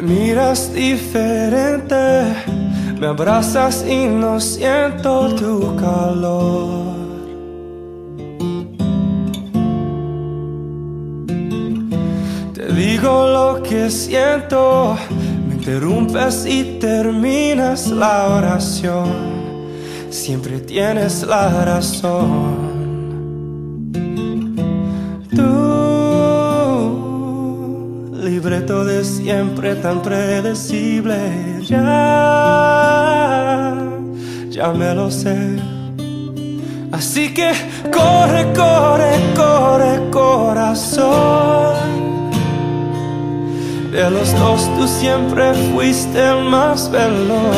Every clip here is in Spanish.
Me miras diferente, me abrazas y no siento tu calor. Te digo lo que siento, me interrumpes y terminas la oración. Siempre tienes la razón. Siempre tan predecible. Ya, ya me lo sé. Así que corre, corre, corre, corazón. De los dos tú siempre fuiste el más veloz.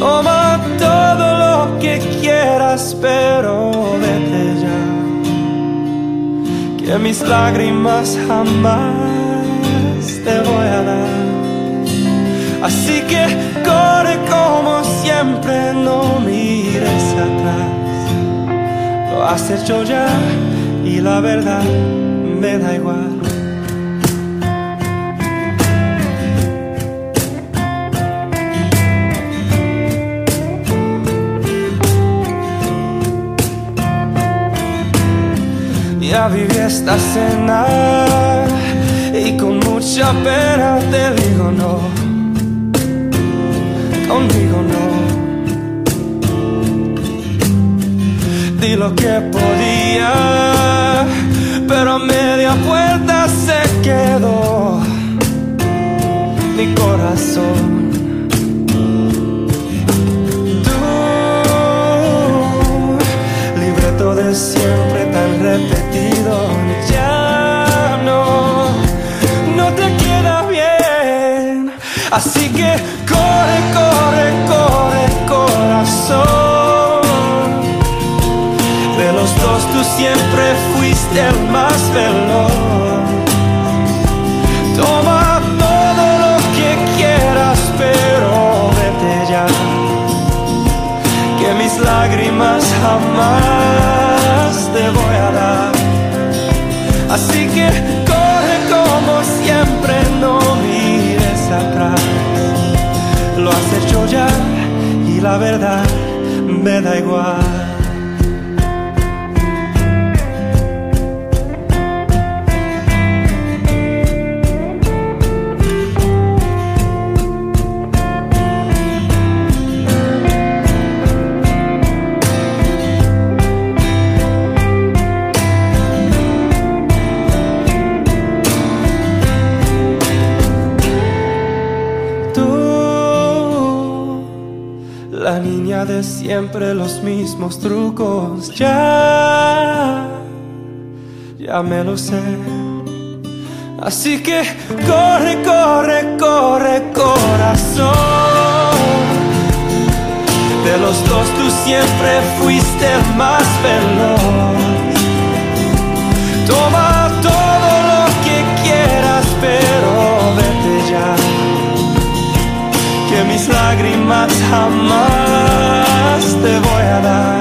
Toma todo lo que quieras, pero vete ya que mis lágrimas jamás te voy a dar. Así que corre como siempre, no mires atrás. Lo has hecho ya y la verdad me da igual. Ya viví esta cena y con mucha pena te digo no, conmigo no. Di lo que podía, pero a media puerta se quedó mi corazón. Así que corre, corre, corre, corazón. De los dos tú siempre fuiste el más veloz. Toma todo lo que quieras, pero vete ya. Que mis lágrimas jamás te voy a dar. Así que la verdad me da igual. La niña de siempre los mismos trucos, ya, ya me lo sé. Así que corre, corre, corre, corazón. De los dos tú siempre fuiste el más veloz. Lágrimas jamás te voy a dar.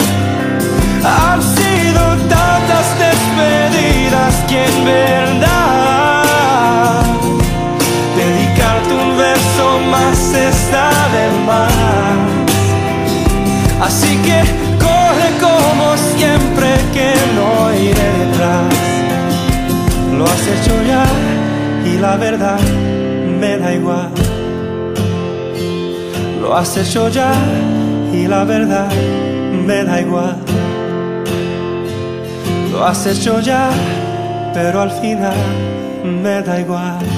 Han sido tantas despedidas que en verdad dedicarte un verso más está de más. Así que corre como siempre que no iré detrás. Lo has hecho ya y la verdad me da igual. Lo has hecho ya y la verdad me da igual. Lo has hecho ya, pero al final me da igual.